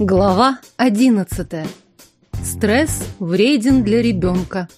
Глава одиннадцатая. Стресс вреден для ребенка.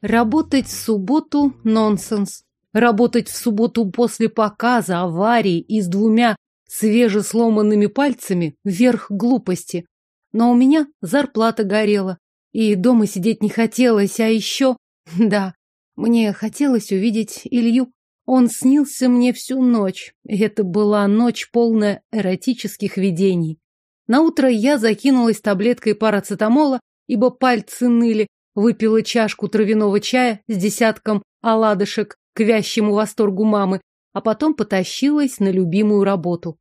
Работать в субботу – нонсенс. Работать в субботу после показа, аварии и с двумя свежесломанными пальцами – верх глупости. Но у меня зарплата горела, и дома сидеть не хотелось, а еще... Да, мне хотелось увидеть Илью. Он снился мне всю ночь. Это была ночь полная эротических видений. Наутро я закинулась таблеткой парацетамола, ибо пальцы ныли, выпила чашку травяного чая с десятком оладышек к вящему восторгу мамы, а потом потащилась на любимую работу.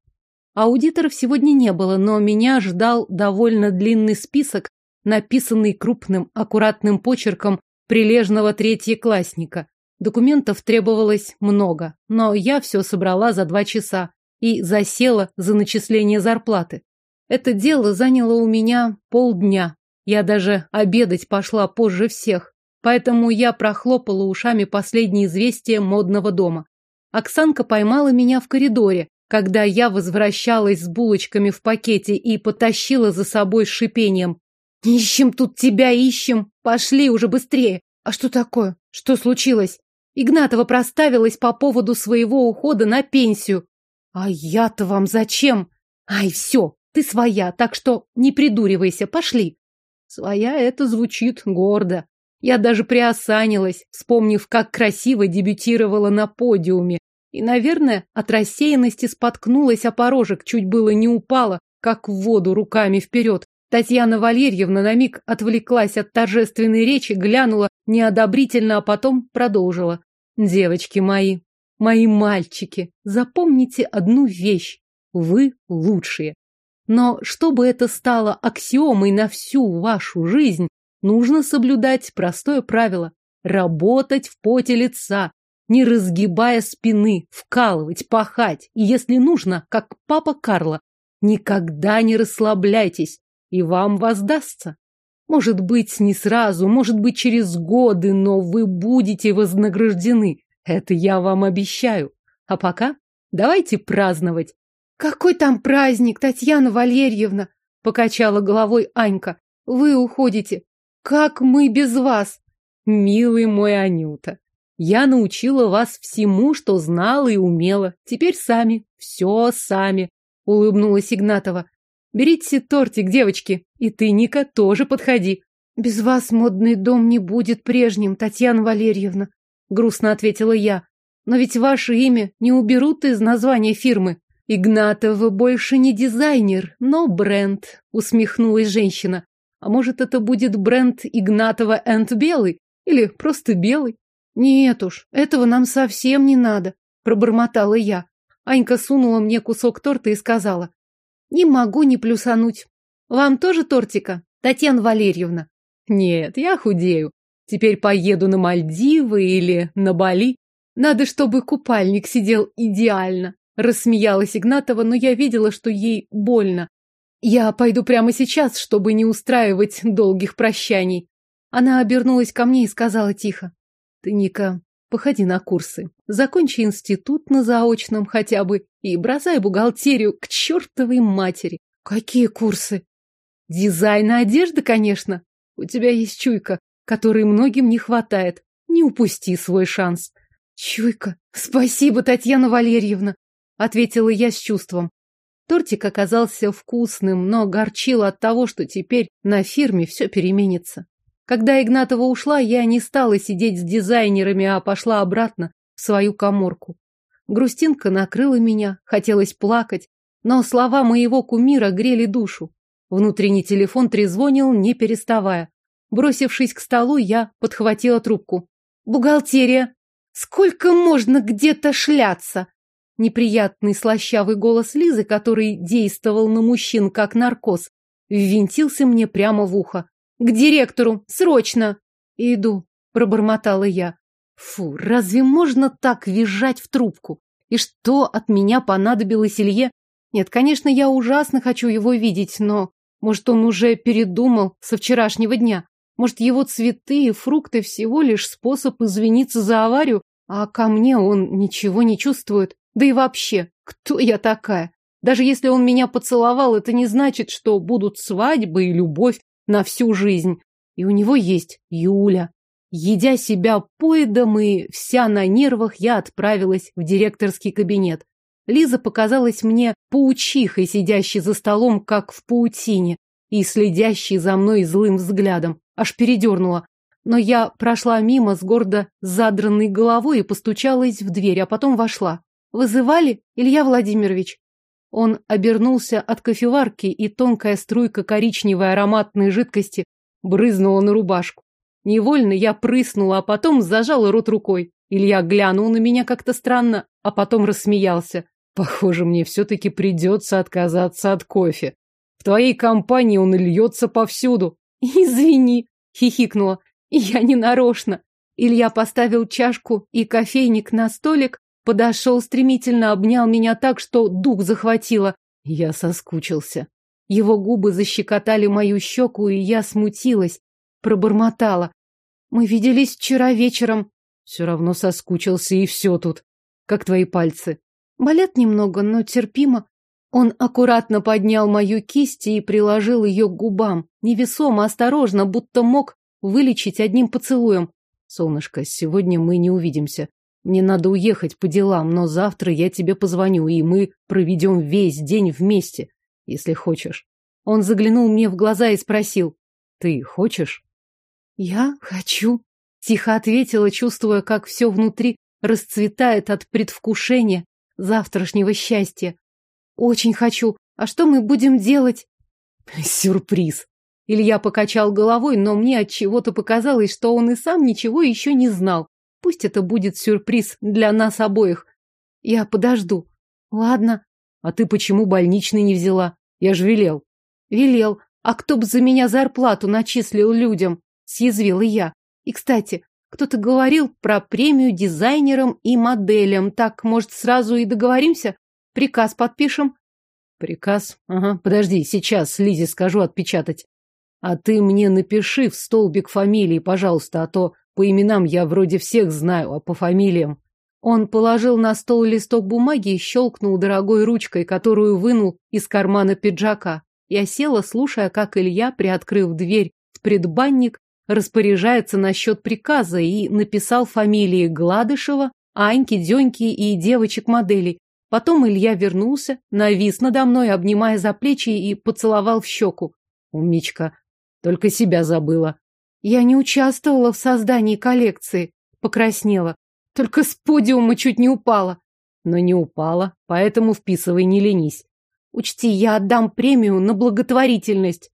Аудиторов сегодня не было, но меня ждал довольно длинный список, написанный крупным, аккуратным почерком прилежного третьеклассника. Документов требовалось много, но я все собрала за два часа и засела за начисление зарплаты. Это дело заняло у меня полдня. Я даже обедать пошла позже всех, поэтому я прохлопала ушами последние известия модного дома. Оксанка поймала меня в коридоре, когда я возвращалась с булочками в пакете и потащила за собой с шипением. «Ищем тут тебя, ищем! Пошли уже быстрее! А что такое? Что случилось?» Игнатова проставилась по поводу своего ухода на пенсию. А я-то вам зачем? Ай, все, ты своя, так что не придуривайся, пошли. Своя это звучит гордо. Я даже приосанилась, вспомнив, как красиво дебютировала на подиуме. И, наверное, от рассеянности споткнулась о порожек, чуть было не упала, как в воду руками вперед. Татьяна Валерьевна на миг отвлеклась от торжественной речи, глянула неодобрительно, а потом продолжила. «Девочки мои, мои мальчики, запомните одну вещь. Вы лучшие. Но чтобы это стало аксиомой на всю вашу жизнь, нужно соблюдать простое правило – работать в поте лица, не разгибая спины, вкалывать, пахать, и если нужно, как папа Карло, никогда не расслабляйтесь, и вам воздастся. Может быть, не сразу, может быть, через годы, но вы будете вознаграждены. Это я вам обещаю. А пока давайте праздновать. Какой там праздник, Татьяна Валерьевна? Покачала головой Анька. Вы уходите. Как мы без вас? Милый мой Анюта, я научила вас всему, что знала и умела. Теперь сами, все сами, улыбнулась Игнатова. Берите тортик, девочки, и ты, Ника, тоже подходи. Без вас модный дом не будет прежним, Татьяна Валерьевна, грустно ответила я. Но ведь ваше имя не уберут из названия фирмы. Игнатова больше не дизайнер, но бренд, усмехнулась женщина. А может, это будет бренд Игнатова энд Белый? Или просто Белый? Нет уж, этого нам совсем не надо, пробормотала я. Анька сунула мне кусок торта и сказала. Не могу не плюсануть. Вам тоже тортика, Татьяна Валерьевна? Нет, я худею. Теперь поеду на Мальдивы или на Бали. Надо, чтобы купальник сидел идеально. Рассмеялась Игнатова, но я видела, что ей больно. Я пойду прямо сейчас, чтобы не устраивать долгих прощаний. Она обернулась ко мне и сказала тихо. Ты, Ника, Походи на курсы. Закончи институт на заочном хотя бы и бросай бухгалтерию к чертовой матери. Какие курсы? Дизайн одежды, конечно. У тебя есть чуйка, которой многим не хватает. Не упусти свой шанс. Чуйка. Спасибо, Татьяна Валерьевна, ответила я с чувством. Тортик оказался вкусным, но горчил от того, что теперь на фирме все переменится. Когда Игнатова ушла, я не стала сидеть с дизайнерами, а пошла обратно в свою коморку. Грустинка накрыла меня, хотелось плакать, но слова моего кумира грели душу. Внутренний телефон трезвонил, не переставая. Бросившись к столу, я подхватила трубку. «Бухгалтерия! Сколько можно где-то шляться?» Неприятный слащавый голос Лизы, который действовал на мужчин как наркоз, ввинтился мне прямо в ухо. К директору! Срочно!» «Иду», — пробормотала я. «Фу, разве можно так визжать в трубку? И что от меня понадобилось Илье? Нет, конечно, я ужасно хочу его видеть, но, может, он уже передумал со вчерашнего дня? Может, его цветы и фрукты всего лишь способ извиниться за аварию, а ко мне он ничего не чувствует? Да и вообще, кто я такая? Даже если он меня поцеловал, это не значит, что будут свадьбы и любовь на всю жизнь. И у него есть Юля. Едя себя поедом и вся на нервах, я отправилась в директорский кабинет. Лиза показалась мне паучихой, сидящей за столом, как в паутине, и следящей за мной злым взглядом. Аж передернула. Но я прошла мимо с гордо задранной головой и постучалась в дверь, а потом вошла. «Вызывали, Илья Владимирович?» Он обернулся от кофеварки, и тонкая струйка коричневой ароматной жидкости брызнула на рубашку. Невольно я прыснула, а потом зажала рот рукой. Илья глянул на меня как-то странно, а потом рассмеялся. Похоже, мне все-таки придется отказаться от кофе. В твоей компании он льется повсюду. Извини, хихикнула. Я не нарочно. Илья поставил чашку и кофейник на столик, подошел стремительно, обнял меня так, что дух захватило. Я соскучился. Его губы защекотали мою щеку, и я смутилась, пробормотала. Мы виделись вчера вечером. Все равно соскучился, и все тут. Как твои пальцы. Болят немного, но терпимо. Он аккуратно поднял мою кисть и приложил ее к губам, невесомо, осторожно, будто мог вылечить одним поцелуем. Солнышко, сегодня мы не увидимся. Мне надо уехать по делам, но завтра я тебе позвоню, и мы проведем весь день вместе, если хочешь. Он заглянул мне в глаза и спросил, ты хочешь? Я хочу, тихо ответила, чувствуя, как все внутри расцветает от предвкушения завтрашнего счастья. Очень хочу. А что мы будем делать? Сюрприз. Илья покачал головой, но мне от чего-то показалось, что он и сам ничего еще не знал. Пусть это будет сюрприз для нас обоих. Я подожду. Ладно. А ты почему больничный не взяла? Я же велел. Велел. А кто бы за меня зарплату начислил людям? Съязвила я. И, кстати, кто-то говорил про премию дизайнерам и моделям. Так, может, сразу и договоримся? Приказ подпишем? Приказ? Ага, подожди, сейчас Лизе скажу отпечатать. А ты мне напиши в столбик фамилии, пожалуйста, а то по именам я вроде всех знаю, а по фамилиям. Он положил на стол листок бумаги и щелкнул дорогой ручкой, которую вынул из кармана пиджака. Я села, слушая, как Илья, приоткрыв дверь в предбанник, распоряжается насчет приказа и написал фамилии Гладышева, Аньки, Деньки и девочек-моделей. Потом Илья вернулся, навис надо мной, обнимая за плечи и поцеловал в щеку. Умничка, только себя забыла. Я не участвовала в создании коллекции, покраснела. Только с подиума чуть не упала. Но не упала, поэтому вписывай, не ленись. Учти, я отдам премию на благотворительность.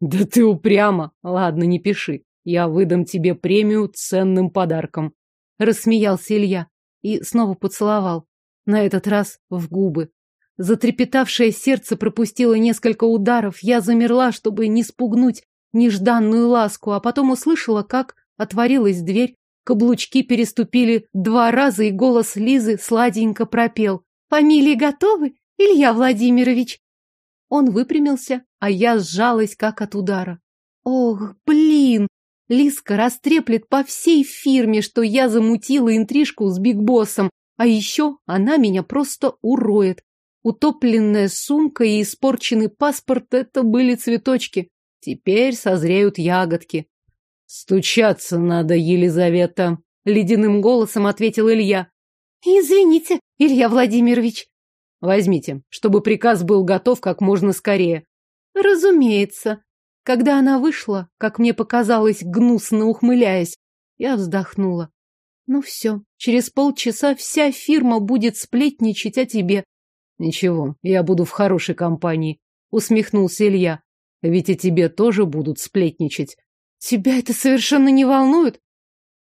Да ты упрямо. Ладно, не пиши. Я выдам тебе премию ценным подарком. Рассмеялся Илья и снова поцеловал. На этот раз в губы. Затрепетавшее сердце пропустило несколько ударов. Я замерла, чтобы не спугнуть нежданную ласку, а потом услышала, как отворилась дверь, каблучки переступили два раза, и голос Лизы сладенько пропел. «Фамилии готовы, Илья Владимирович?» Он выпрямился, а я сжалась, как от удара. «Ох, блин!» Лиска растреплет по всей фирме, что я замутила интрижку с Биг Боссом, а еще она меня просто уроет. Утопленная сумка и испорченный паспорт — это были цветочки. Теперь созреют ягодки. Стучаться надо, Елизавета, ледяным голосом ответил Илья. Извините, Илья Владимирович. Возьмите, чтобы приказ был готов как можно скорее. Разумеется. Когда она вышла, как мне показалось, гнусно ухмыляясь, я вздохнула. Ну все, через полчаса вся фирма будет сплетничать о тебе. Ничего, я буду в хорошей компании, усмехнулся Илья. Ведь и тебе тоже будут сплетничать. Тебя это совершенно не волнует?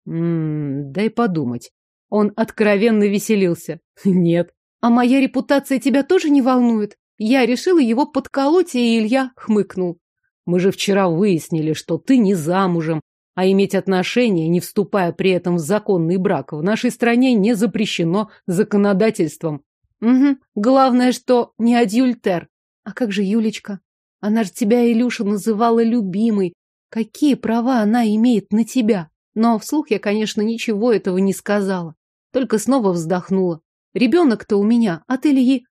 М дай подумать. Он откровенно веселился. Нет. А моя репутация тебя тоже не волнует? Я решила его подколоть, и Илья хмыкнул. Мы же вчера выяснили, что ты не замужем, а иметь отношения, не вступая при этом в законный брак, в нашей стране не запрещено законодательством. Угу. Главное, что не адюльтер. А как же Юлечка? Она же тебя, Илюша, называла любимой. Какие права она имеет на тебя? Но вслух я, конечно, ничего этого не сказала. Только снова вздохнула. Ребенок-то у меня от Ильи.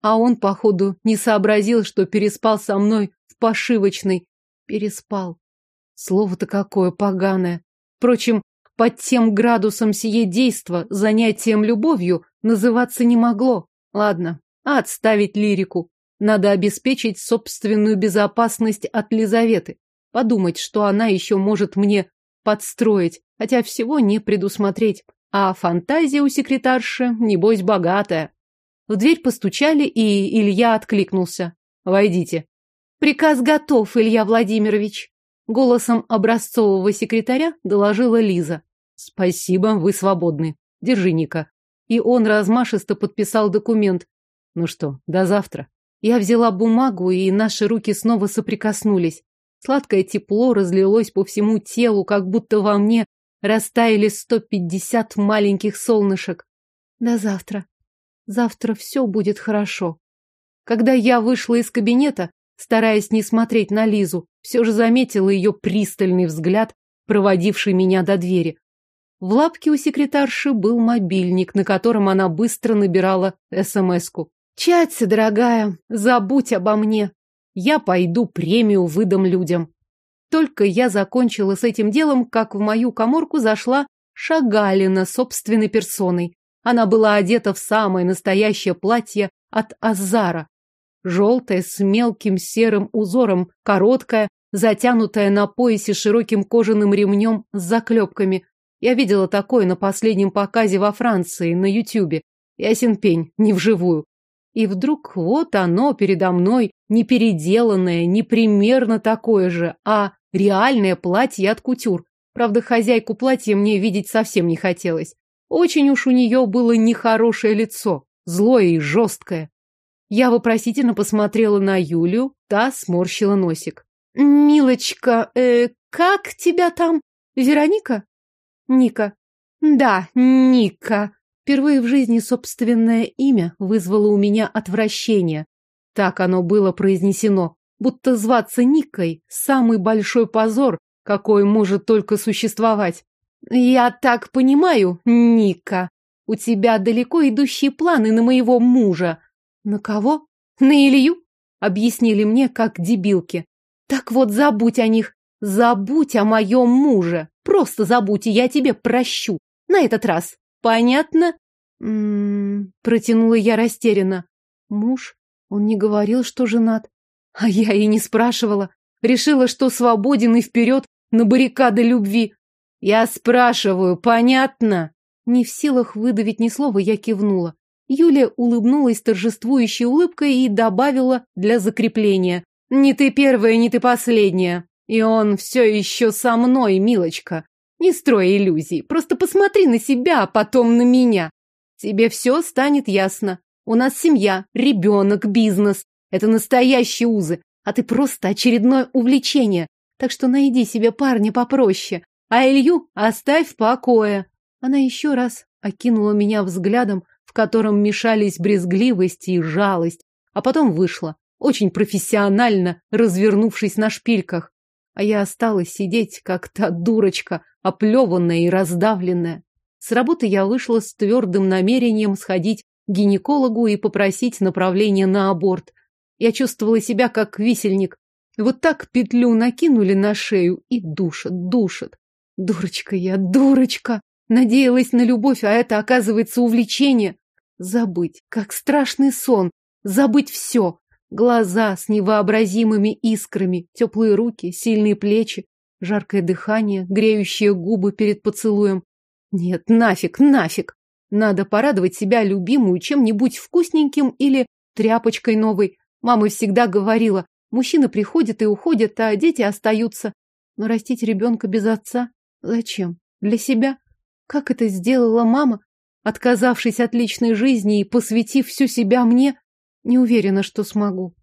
А он, походу, не сообразил, что переспал со мной в пошивочной. Переспал. Слово-то какое поганое. Впрочем, под тем градусом сие действа занятием любовью называться не могло. Ладно, отставить лирику. Надо обеспечить собственную безопасность от Лизаветы. Подумать, что она еще может мне подстроить, хотя всего не предусмотреть. А фантазия у секретарши, небось, богатая. В дверь постучали, и Илья откликнулся. «Войдите». «Приказ готов, Илья Владимирович», — голосом образцового секретаря доложила Лиза. «Спасибо, вы свободны. Держи, Ника». И он размашисто подписал документ. «Ну что, до завтра». Я взяла бумагу, и наши руки снова соприкоснулись. Сладкое тепло разлилось по всему телу, как будто во мне растаяли сто пятьдесят маленьких солнышек. До завтра. Завтра все будет хорошо. Когда я вышла из кабинета, стараясь не смотреть на Лизу, все же заметила ее пристальный взгляд, проводивший меня до двери. В лапке у секретарши был мобильник, на котором она быстро набирала СМС-ку. «Чатся, дорогая, забудь обо мне. Я пойду премию выдам людям». Только я закончила с этим делом, как в мою коморку зашла Шагалина собственной персоной. Она была одета в самое настоящее платье от Азара. Желтое, с мелким серым узором, короткое, затянутое на поясе широким кожаным ремнем с заклепками. Я видела такое на последнем показе во Франции, на Ютьюбе. Ясен пень, не вживую. И вдруг вот оно передо мной, не переделанное, не примерно такое же, а реальное платье от кутюр. Правда, хозяйку платья мне видеть совсем не хотелось. Очень уж у нее было нехорошее лицо, злое и жесткое. Я вопросительно посмотрела на Юлю, та сморщила носик. «Милочка, э, как тебя там? Вероника?» «Ника». «Да, Ника». Впервые в жизни собственное имя вызвало у меня отвращение. Так оно было произнесено, будто зваться Никой – самый большой позор, какой может только существовать. Я так понимаю, Ника, у тебя далеко идущие планы на моего мужа. На кого? На Илью? Объяснили мне, как дебилки. Так вот, забудь о них. Забудь о моем муже. Просто забудь, и я тебе прощу. На этот раз. Понятно? М -м -м, протянула я растерянно. Муж? Он не говорил, что женат. А я и не спрашивала. Решила, что свободен и вперед на баррикады любви. Я спрашиваю, понятно? Не в силах выдавить ни слова, я кивнула. Юлия улыбнулась торжествующей улыбкой и добавила для закрепления. Не ты первая, не ты последняя. И он все еще со мной, милочка. Не строй иллюзий, просто посмотри на себя, а потом на меня. Тебе все станет ясно. У нас семья, ребенок, бизнес. Это настоящие узы, а ты просто очередное увлечение. Так что найди себе парня попроще, а Илью оставь в покое. Она еще раз окинула меня взглядом, в котором мешались брезгливость и жалость, а потом вышла, очень профессионально развернувшись на шпильках. А я осталась сидеть, как та дурочка, оплеванная и раздавленная. С работы я вышла с твердым намерением сходить к гинекологу и попросить направления на аборт. Я чувствовала себя как висельник. Вот так петлю накинули на шею и душат, душат. Дурочка я, дурочка! Надеялась на любовь, а это, оказывается, увлечение. Забыть, как страшный сон. Забыть все. Глаза с невообразимыми искрами, теплые руки, сильные плечи, жаркое дыхание, греющие губы перед поцелуем. Нет, нафиг, нафиг. Надо порадовать себя любимую чем-нибудь вкусненьким или тряпочкой новой. Мама всегда говорила, мужчины приходят и уходят, а дети остаются. Но растить ребенка без отца зачем? Для себя? Как это сделала мама, отказавшись от личной жизни и посвятив всю себя мне? Не уверена, что смогу.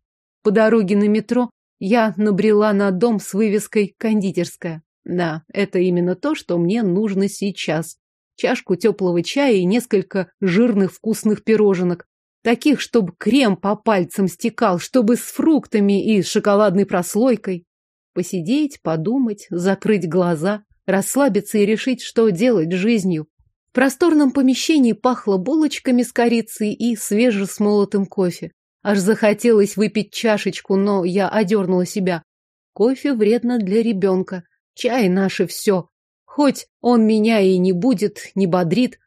По дороге на метро я набрела на дом с вывеской «Кондитерская». Да, это именно то, что мне нужно сейчас. Чашку теплого чая и несколько жирных вкусных пироженок. Таких, чтобы крем по пальцам стекал, чтобы с фруктами и шоколадной прослойкой. Посидеть, подумать, закрыть глаза, расслабиться и решить, что делать жизнью. В просторном помещении пахло булочками с корицей и свежесмолотым кофе. Аж захотелось выпить чашечку, но я одернула себя. Кофе вредно для ребенка. Чай наше все. Хоть он меня и не будет, не бодрит.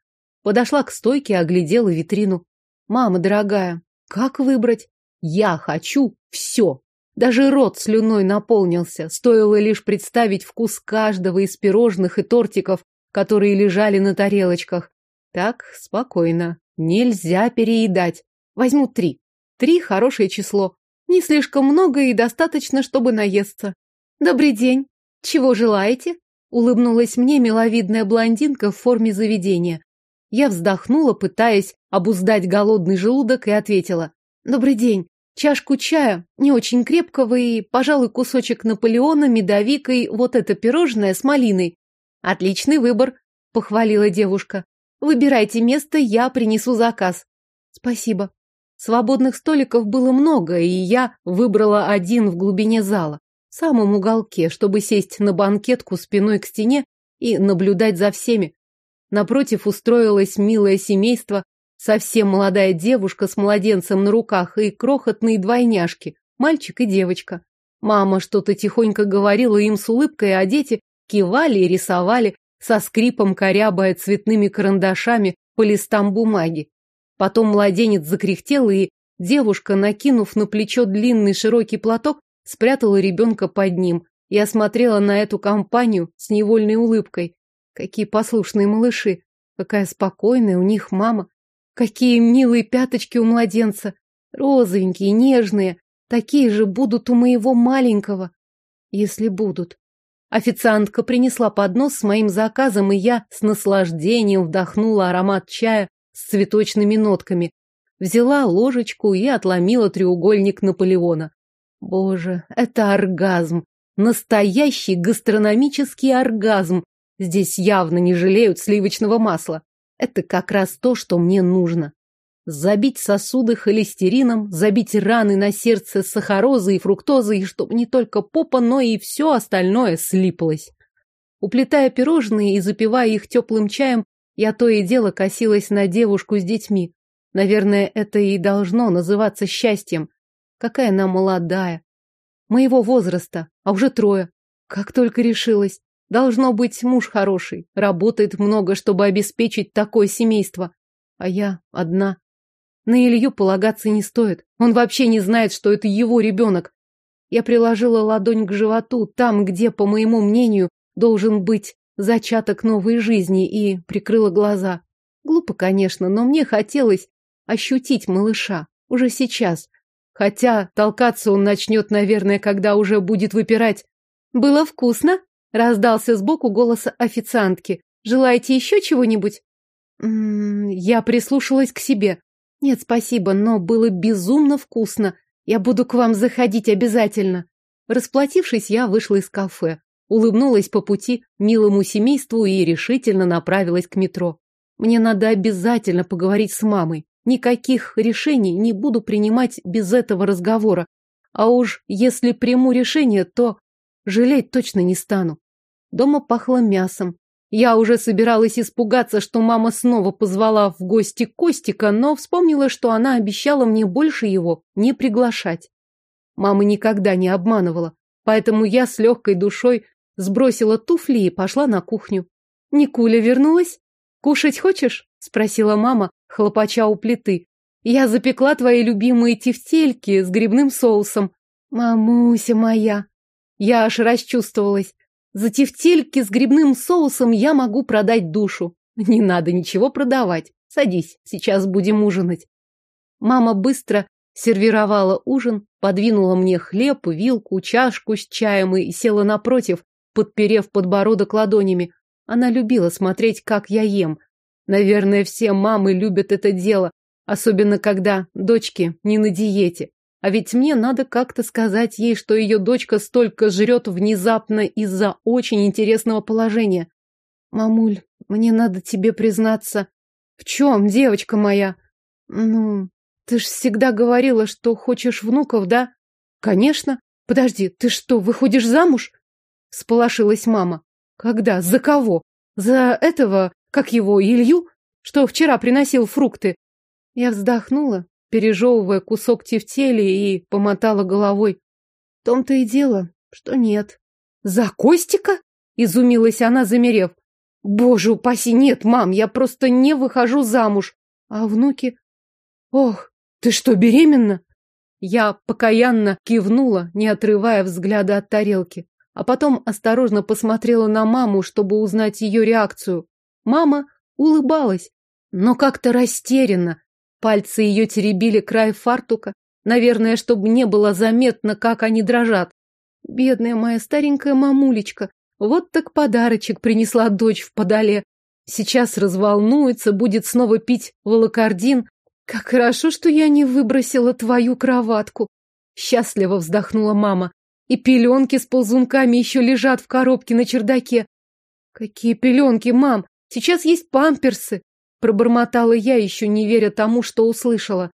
Подошла к стойке, оглядела витрину. Мама дорогая, как выбрать? Я хочу все. Даже рот слюной наполнился. Стоило лишь представить вкус каждого из пирожных и тортиков, которые лежали на тарелочках. Так, спокойно. Нельзя переедать. Возьму три. Три – хорошее число. Не слишком много и достаточно, чтобы наесться. Добрый день. Чего желаете? Улыбнулась мне миловидная блондинка в форме заведения. Я вздохнула, пытаясь обуздать голодный желудок, и ответила. Добрый день. Чашку чая, не очень крепкого и, пожалуй, кусочек Наполеона, медовик и вот это пирожное с малиной. Отличный выбор, похвалила девушка. Выбирайте место, я принесу заказ. Спасибо. Свободных столиков было много, и я выбрала один в глубине зала, в самом уголке, чтобы сесть на банкетку спиной к стене и наблюдать за всеми. Напротив устроилось милое семейство, совсем молодая девушка с младенцем на руках и крохотные двойняшки, мальчик и девочка. Мама что-то тихонько говорила им с улыбкой, а дети кивали и рисовали, со скрипом корябая цветными карандашами по листам бумаги. Потом младенец закряхтел, и девушка, накинув на плечо длинный широкий платок, спрятала ребенка под ним и осмотрела на эту компанию с невольной улыбкой. Какие послушные малыши, какая спокойная у них мама, какие милые пяточки у младенца, розовенькие, нежные, такие же будут у моего маленького, если будут. Официантка принесла поднос с моим заказом, и я с наслаждением вдохнула аромат чая с цветочными нотками. Взяла ложечку и отломила треугольник Наполеона. Боже, это оргазм! Настоящий гастрономический оргазм! Здесь явно не жалеют сливочного масла. Это как раз то, что мне нужно забить сосуды холестерином, забить раны на сердце сахарозой и фруктозой, чтобы не только попа, но и все остальное слиплось. Уплетая пирожные и запивая их теплым чаем, я то и дело косилась на девушку с детьми. Наверное, это и должно называться счастьем. Какая она молодая. Моего возраста, а уже трое. Как только решилась. Должно быть муж хороший, работает много, чтобы обеспечить такое семейство. А я одна. На Илью полагаться не стоит. Он вообще не знает, что это его ребенок. Я приложила ладонь к животу, там, где, по моему мнению, должен быть зачаток новой жизни, и прикрыла глаза. Глупо, конечно, но мне хотелось ощутить малыша уже сейчас. Хотя толкаться он начнет, наверное, когда уже будет выпирать. «Было вкусно?» — раздался сбоку голос официантки. «Желаете еще чего-нибудь?» м-м, Я прислушалась к себе. Нет, спасибо, но было безумно вкусно. Я буду к вам заходить обязательно. Расплатившись, я вышла из кафе, улыбнулась по пути милому семейству и решительно направилась к метро. Мне надо обязательно поговорить с мамой. Никаких решений не буду принимать без этого разговора. А уж если приму решение, то жалеть точно не стану. Дома пахло мясом, я уже собиралась испугаться, что мама снова позвала в гости Костика, но вспомнила, что она обещала мне больше его не приглашать. Мама никогда не обманывала, поэтому я с легкой душой сбросила туфли и пошла на кухню. «Никуля вернулась? Кушать хочешь?» – спросила мама, хлопача у плиты. «Я запекла твои любимые тефтельки с грибным соусом. Мамуся моя!» Я аж расчувствовалась. За тефтельки с грибным соусом я могу продать душу. Не надо ничего продавать. Садись, сейчас будем ужинать. Мама быстро сервировала ужин, подвинула мне хлеб, вилку, чашку с чаем и села напротив, подперев подбородок ладонями. Она любила смотреть, как я ем. Наверное, все мамы любят это дело, особенно когда дочки не на диете. А ведь мне надо как-то сказать ей, что ее дочка столько жрет внезапно из-за очень интересного положения. Мамуль, мне надо тебе признаться. В чем, девочка моя? Ну, ты ж всегда говорила, что хочешь внуков, да? Конечно. Подожди, ты что, выходишь замуж? Сполошилась мама. Когда? За кого? За этого, как его, Илью, что вчера приносил фрукты? Я вздохнула пережевывая кусок тефтели и помотала головой. В том-то и дело, что нет. За Костика? Изумилась она, замерев. Боже упаси, нет, мам, я просто не выхожу замуж. А внуки? Ох, ты что, беременна? Я покаянно кивнула, не отрывая взгляда от тарелки, а потом осторожно посмотрела на маму, чтобы узнать ее реакцию. Мама улыбалась, но как-то растерянно. Пальцы ее теребили край фартука, наверное, чтобы не было заметно, как они дрожат. Бедная моя старенькая мамулечка, вот так подарочек принесла дочь в подоле. Сейчас разволнуется, будет снова пить волокордин. Как хорошо, что я не выбросила твою кроватку. Счастливо вздохнула мама. И пеленки с ползунками еще лежат в коробке на чердаке. Какие пеленки, мам? Сейчас есть памперсы. Пробормотала я, еще не веря тому, что услышала.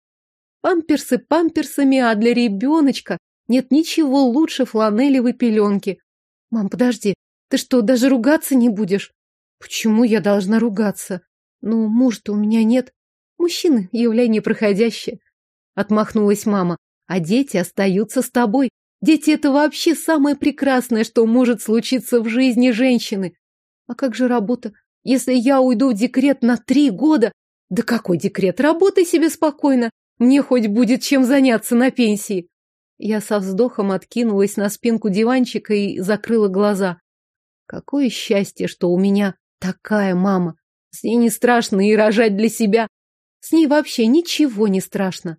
Памперсы памперсами, а для ребеночка нет ничего лучше фланелевой пеленки. Мам, подожди, ты что, даже ругаться не будешь? Почему я должна ругаться? Ну, мужа-то у меня нет. Мужчины — явление проходящее. Отмахнулась мама. А дети остаются с тобой. Дети — это вообще самое прекрасное, что может случиться в жизни женщины. А как же работа? Если я уйду в декрет на три года... Да какой декрет? Работай себе спокойно. Мне хоть будет чем заняться на пенсии. Я со вздохом откинулась на спинку диванчика и закрыла глаза. Какое счастье, что у меня такая мама. С ней не страшно и рожать для себя. С ней вообще ничего не страшно.